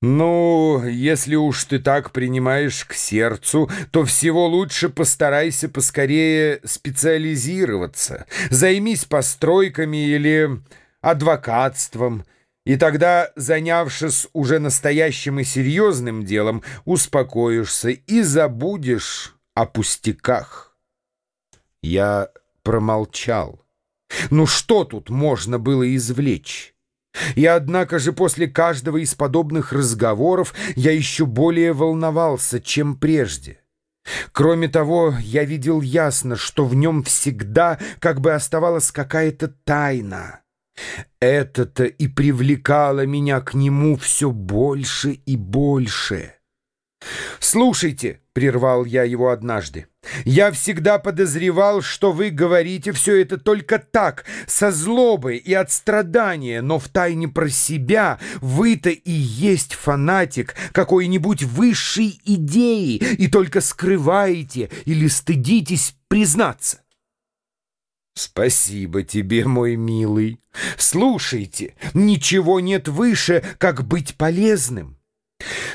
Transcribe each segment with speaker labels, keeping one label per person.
Speaker 1: «Ну, если уж ты так принимаешь к сердцу, то всего лучше постарайся поскорее специализироваться. Займись постройками или адвокатством, и тогда, занявшись уже настоящим и серьезным делом, успокоишься и забудешь о пустяках». Я промолчал. «Ну что тут можно было извлечь?» И однако же после каждого из подобных разговоров я еще более волновался, чем прежде. Кроме того, я видел ясно, что в нем всегда как бы оставалась какая-то тайна. Это-то и привлекало меня к нему все больше и больше. «Слушайте», — прервал я его однажды, — «я всегда подозревал, что вы говорите все это только так, со злобой и от страдания, но втайне про себя вы-то и есть фанатик какой-нибудь высшей идеи и только скрываете или стыдитесь признаться». «Спасибо тебе, мой милый. Слушайте, ничего нет выше, как быть полезным».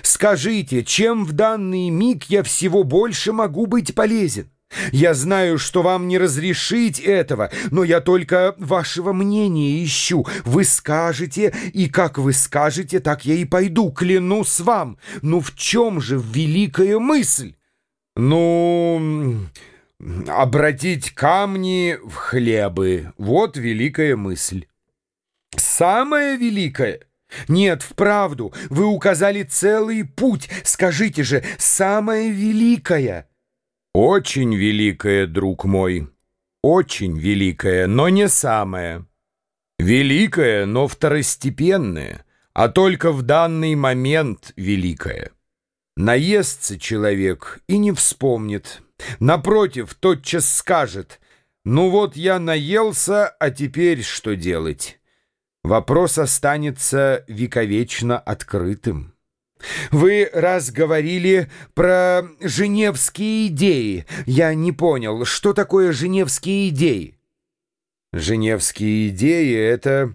Speaker 1: Скажите, чем в данный миг я всего больше могу быть полезен? Я знаю, что вам не разрешить этого, но я только вашего мнения ищу. Вы скажете, и как вы скажете, так я и пойду, клянусь вам. Ну в чем же великая мысль? Ну, обратить камни в хлебы. Вот великая мысль. Самая великая — нет, вправду, вы указали целый путь. Скажите же, самое великое. Очень великое, друг мой. Очень великое, но не самое. Великое, но второстепенное, а только в данный момент великое. Наестся человек и не вспомнит. Напротив, тотчас скажет, «Ну вот я наелся, а теперь что делать?» Вопрос останется вековечно открытым. Вы раз говорили про женевские идеи. Я не понял, что такое женевские идеи? Женевские идеи — это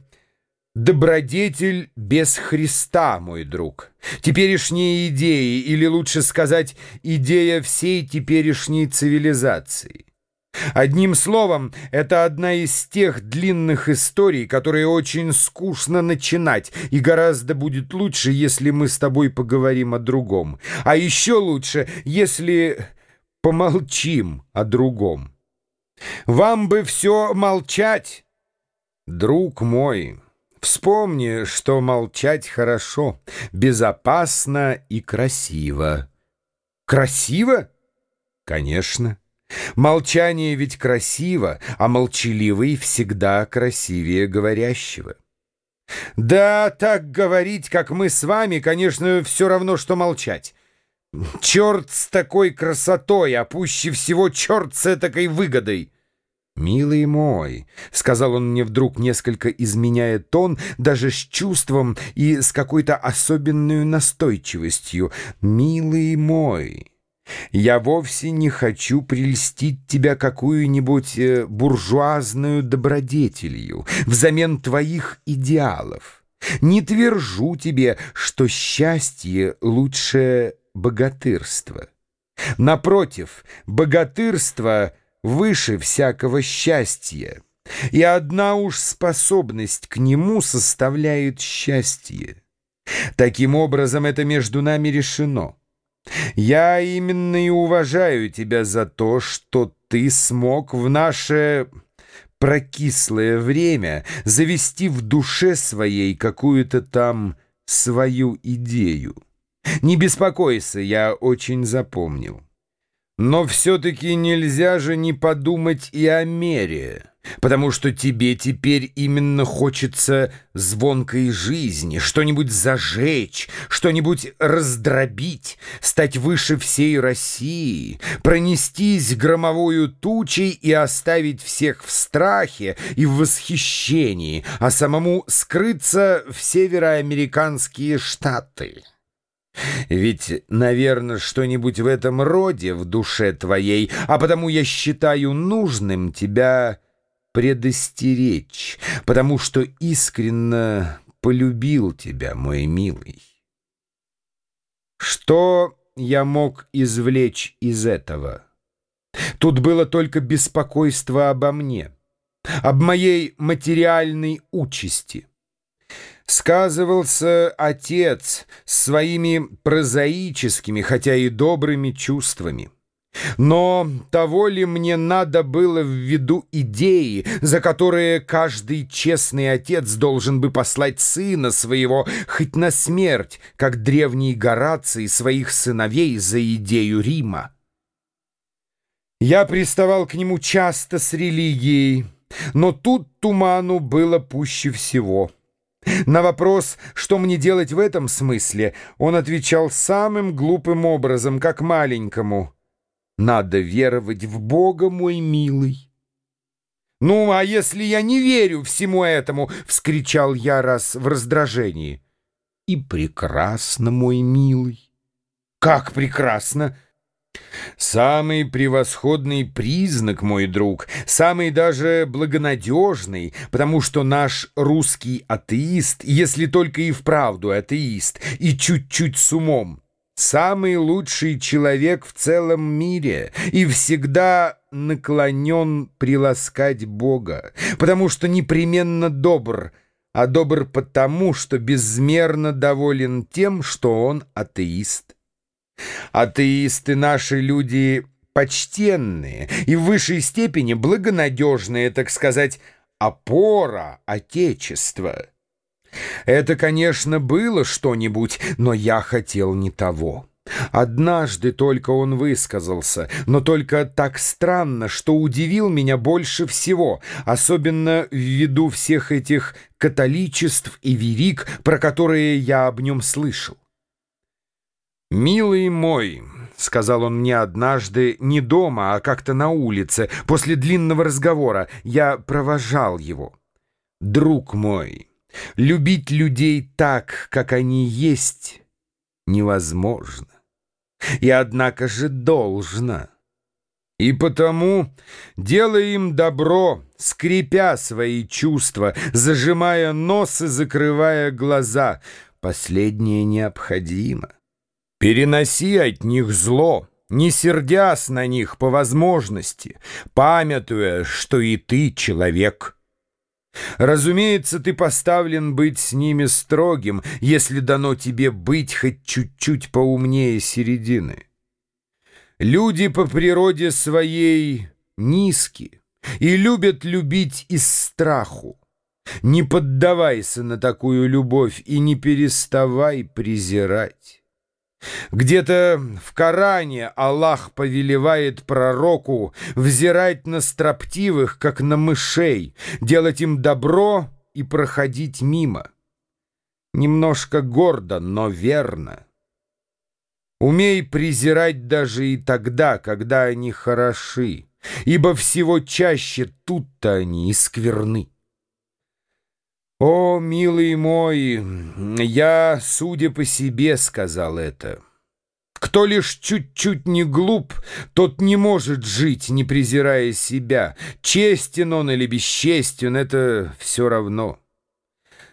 Speaker 1: добродетель без Христа, мой друг. Теперешние идеи, или лучше сказать, идея всей теперешней цивилизации. Одним словом, это одна из тех длинных историй, которые очень скучно начинать, и гораздо будет лучше, если мы с тобой поговорим о другом. А еще лучше, если помолчим о другом. Вам бы все молчать, друг мой. Вспомни, что молчать хорошо, безопасно и красиво. Красиво? Конечно. Молчание ведь красиво, а молчаливый всегда красивее говорящего. Да, так говорить, как мы с вами, конечно, все равно, что молчать. Черт с такой красотой, а пуще всего черт с такой выгодой. «Милый мой», — сказал он мне вдруг, несколько изменяя тон, даже с чувством и с какой-то особенной настойчивостью, «милый мой». Я вовсе не хочу прельстить тебя какую-нибудь э, буржуазную добродетелью взамен твоих идеалов. Не твержу тебе, что счастье лучше богатырства. Напротив, богатырство выше всякого счастья, и одна уж способность к нему составляет счастье. Таким образом, это между нами решено. Я именно и уважаю тебя за то, что ты смог в наше прокислое время завести в душе своей какую-то там свою идею. Не беспокойся, я очень запомнил. Но все-таки нельзя же не подумать и о мере потому что тебе теперь именно хочется звонкой жизни, что-нибудь зажечь, что-нибудь раздробить, стать выше всей России, пронестись громовую тучей и оставить всех в страхе и в восхищении, а самому скрыться в североамериканские штаты». Ведь, наверное, что-нибудь в этом роде в душе твоей, а потому я считаю нужным тебя предостеречь, потому что искренно полюбил тебя, мой милый. Что я мог извлечь из этого? Тут было только беспокойство обо мне, об моей материальной участи. Сказывался отец своими прозаическими, хотя и добрыми чувствами. Но того ли мне надо было в виду идеи, за которые каждый честный отец должен бы послать сына своего хоть на смерть, как древний Гораций своих сыновей за идею Рима? Я приставал к нему часто с религией, но тут туману было пуще всего. На вопрос, что мне делать в этом смысле, он отвечал самым глупым образом, как маленькому — надо веровать в Бога, мой милый. «Ну, а если я не верю всему этому?» — вскричал я раз в раздражении. «И прекрасно, мой милый». «Как прекрасно!» Самый превосходный признак, мой друг, самый даже благонадежный, потому что наш русский атеист, если только и вправду атеист, и чуть-чуть с умом, самый лучший человек в целом мире и всегда наклонен приласкать Бога, потому что непременно добр, а добр потому, что безмерно доволен тем, что он атеист. Атеисты наши люди почтенные и в высшей степени благонадежные, так сказать, опора Отечества. Это, конечно, было что-нибудь, но я хотел не того. Однажды только он высказался, но только так странно, что удивил меня больше всего, особенно ввиду всех этих католичеств и верик, про которые я об нем слышал. «Милый мой», — сказал он мне однажды не дома, а как-то на улице, после длинного разговора, я провожал его. «Друг мой». Любить людей так, как они есть, невозможно. И однако же должно. И потому делай им добро, скрипя свои чувства, зажимая нос и закрывая глаза. Последнее необходимо. Переноси от них зло, не сердясь на них по возможности, памятуя, что и ты человек — Разумеется, ты поставлен быть с ними строгим, если дано тебе быть хоть чуть-чуть поумнее середины. Люди по природе своей низкие и любят любить из страху. Не поддавайся на такую любовь и не переставай презирать. Где-то в Коране Аллах повелевает пророку взирать на строптивых, как на мышей, делать им добро и проходить мимо. Немножко гордо, но верно. Умей презирать даже и тогда, когда они хороши, ибо всего чаще тут-то они и скверны. «О, милый мой, я, судя по себе, сказал это. Кто лишь чуть-чуть не глуп, тот не может жить, не презирая себя. Честен он или бесчестен — это все равно.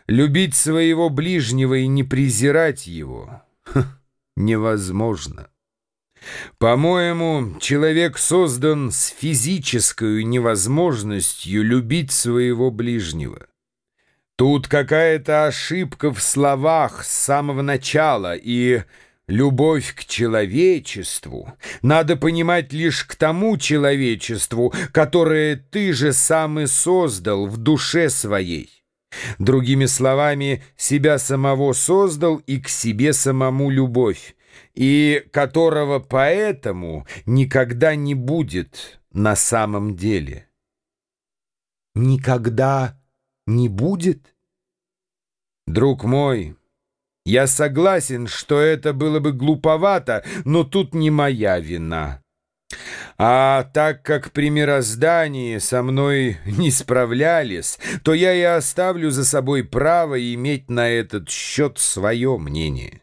Speaker 1: Любить своего ближнего и не презирать его — невозможно». По-моему, человек создан с физической невозможностью любить своего ближнего. Тут какая-то ошибка в словах с самого начала, и любовь к человечеству надо понимать лишь к тому человечеству, которое ты же сам и создал в душе своей. Другими словами, себя самого создал и к себе самому любовь, и которого поэтому никогда не будет на самом деле. Никогда не будет? Друг мой, я согласен, что это было бы глуповато, но тут не моя вина. А так как при мироздании со мной не справлялись, то я и оставлю за собой право иметь на этот счет свое мнение.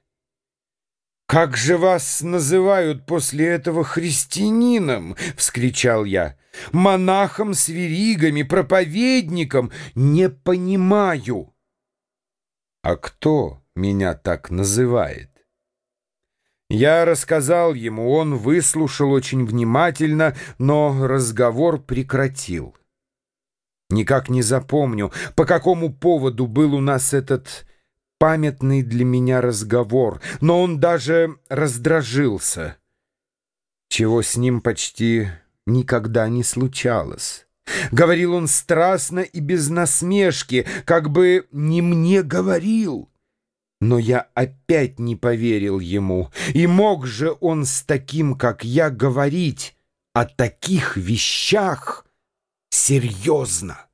Speaker 1: «Как же вас называют после этого христианином?» — вскричал я. «Монахом с веригами, проповедником? Не понимаю». «А кто меня так называет?» Я рассказал ему, он выслушал очень внимательно, но разговор прекратил. Никак не запомню, по какому поводу был у нас этот памятный для меня разговор, но он даже раздражился, чего с ним почти никогда не случалось. Говорил он страстно и без насмешки, как бы не мне говорил. Но я опять не поверил ему, и мог же он с таким, как я, говорить о таких вещах серьезно.